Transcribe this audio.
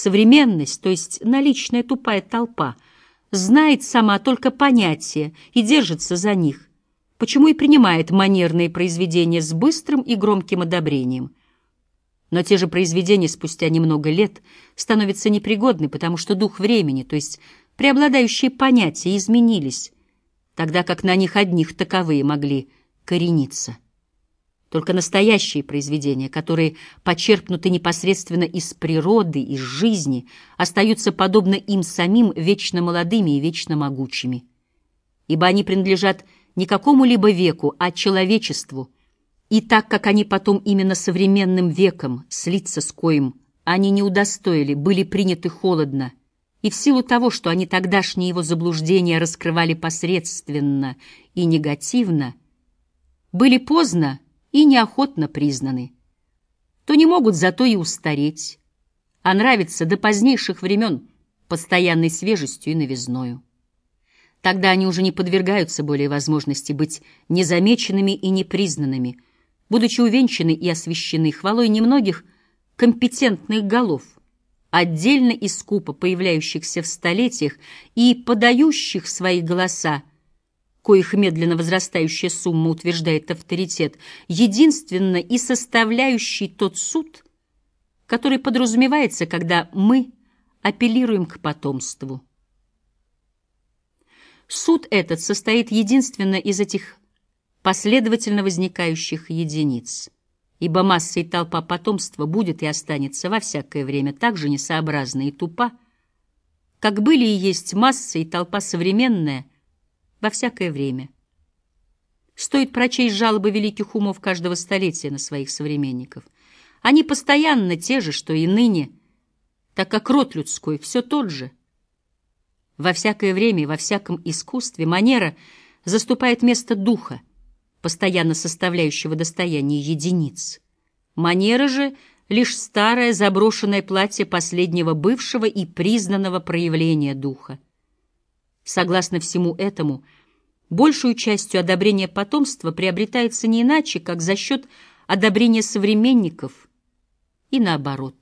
Современность, то есть наличная тупая толпа, знает сама только понятия и держится за них, почему и принимает манерные произведения с быстрым и громким одобрением. Но те же произведения спустя немного лет становятся непригодны, потому что дух времени, то есть преобладающие понятия, изменились, тогда как на них одних таковые могли корениться. Только настоящие произведения, которые почерпнуты непосредственно из природы, из жизни, остаются подобно им самим вечно молодыми и вечно могучими. Ибо они принадлежат не какому-либо веку, а человечеству. И так как они потом именно современным веком слиться с коим они не удостоили, были приняты холодно, и в силу того, что они тогдашние его заблуждения раскрывали посредственно и негативно, были поздно и неохотно признаны, то не могут зато и устареть, а нравятся до позднейших времен постоянной свежестью и новизною. Тогда они уже не подвергаются более возможности быть незамеченными и непризнанными, будучи увенчаны и освящены хвалой немногих компетентных голов, отдельно и скупо появляющихся в столетиях и подающих свои голоса, коих медленно возрастающая сумма утверждает авторитет, единственно и составляющий тот суд, который подразумевается, когда мы апеллируем к потомству. Суд этот состоит единственно из этих последовательно возникающих единиц, ибо масса и толпа потомства будет и останется во всякое время так же несообразна и тупа, как были и есть масса и толпа современная во всякое время. Стоит прочесть жалобы великих умов каждого столетия на своих современников. Они постоянно те же, что и ныне, так как род людской все тот же — во всякое время во всяком искусстве манера заступает место духа, постоянно составляющего достояние единиц. Манера же — лишь старое заброшенное платье последнего бывшего и признанного проявления духа. Согласно всему этому, большую частью одобрения потомства приобретается не иначе, как за счет одобрения современников и наоборот.